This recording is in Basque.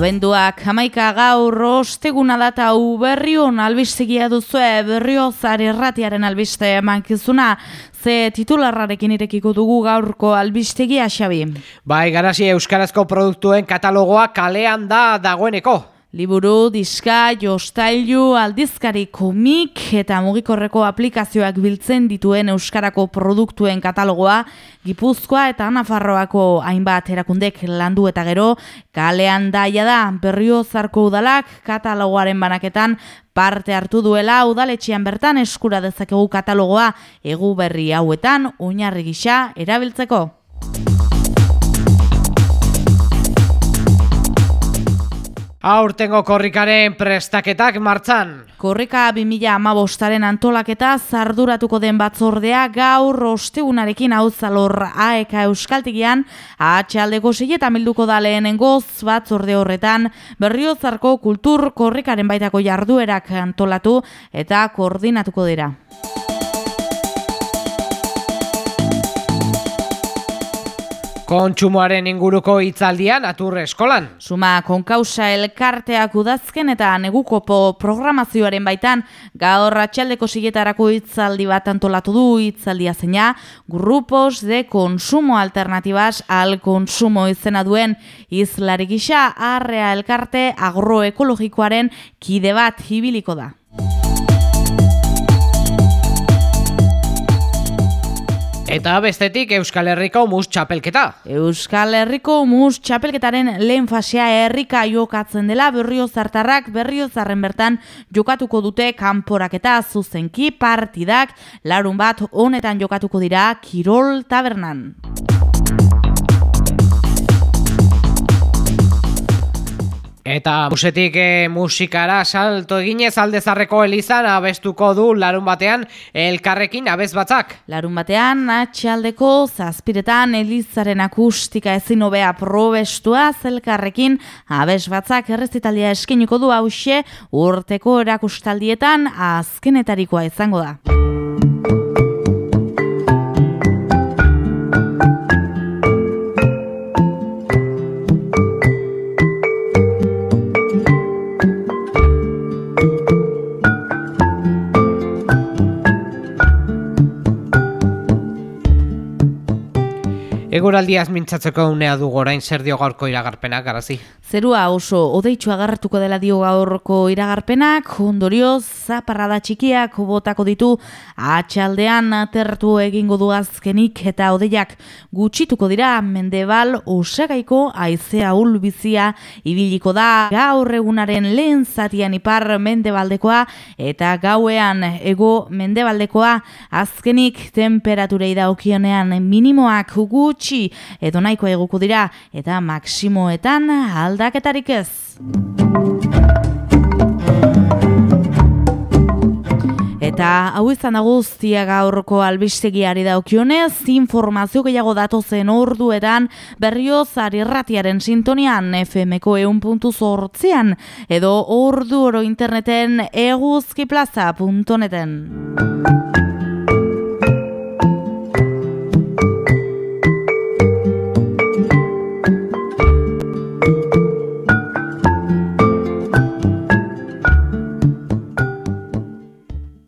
Abenduak hamaika gaur osteguna data hau berrion albistegia duzue berrio erratiaren albiste mankizuna ze titularrarekin irekiko dugu gaurko albistegia xabi. Bai, garazi euskarazko produktuen katalogoa kalean da dagoeneko. Liburu, diska, jostailu, aldizkari komik eta mugikorreko aplikazioak biltzen dituen euskarako produktuen katalogoa Gipuzkoa eta Nafarroako hainbat erakundek landu eta gero kalean daia da berrio zarko udalak katalogoaren banaketan parte hartu duela udaletxean bertan eskura dezakegu katalogoa egu berri hauetan oinarri gisa erabiltzeko. Aurtengo korrikaren prestaketak martzan. Korrika 2000 amabostaren antolaketa zarduratuko den batzordea gaur ostegunarekin hau zalor aeka euskaltigian atxaldeko eta milduko da lehenengoz batzorde horretan berriozarko kultur korrikaren baitako jarduerak antolatu eta koordinatuko dira. Kontsumoaren inguruko hitzaldian atur eskolan. Suma konkausa elkarteak udazken eta negukopo programazioaren baitan gaur ratxaldeko sigetarako hitzaldi bat antolatu du hitzaldia zeina grupos de konsumo alternatibas al konsumo izena duen izlarik gisa arrea elkarte agroekologikoaren kide bat hibiliko da. Eta bestetik Euskal Herriko mus txapelketa. Euskal Herriko mus txapelketaren lehen fasea herrika jokatzen dela berrio zartarrak berrio zarren bertan jokatuko dute kanporaketa zuzenki partidak larun bat honetan jokatuko dira Kirol Tabernan. Eta musetik e, musikara salto eginez aldezarreko elizan abestuko du larun batean elkarrekin abez batzak. Larun batean atxaldeko zazpiretan elizaren akustika ezin hobea probestua zelkarrekin abez batzak errezitalia eskeniko du hause urteko erakustaldietan azkenetarikoa izango da. Eguraldiaz mintzatzeko unea du gorain zer dio gaurko iragarpenak, garazi? Zerua oso odeitzu agarratuko dela dio gaurko iragarpenak, ondorioz zaparrada txikiak botako ditu. Atxaldean atertu egingo du azkenik eta odeiak gutxituko dira. Mendebal osagaiko aizea ulbizia ibiliko da. Gaur egunaren lehen zatian ipar mendebaldekoa eta gauean ego mendebaldekoa. Azkenik temperaturei da okionean minimoak gutxi gutxi edo nahiko eguko dira eta maksimoetan aldaketarik ez. Eta hau izan da guztia gaurko albistegiari daukionez, informazio gehiago datozen orduetan berriozar irratiaren sintonian FMko eun puntu zortzean edo ordu oro interneten eguzkiplaza.neten.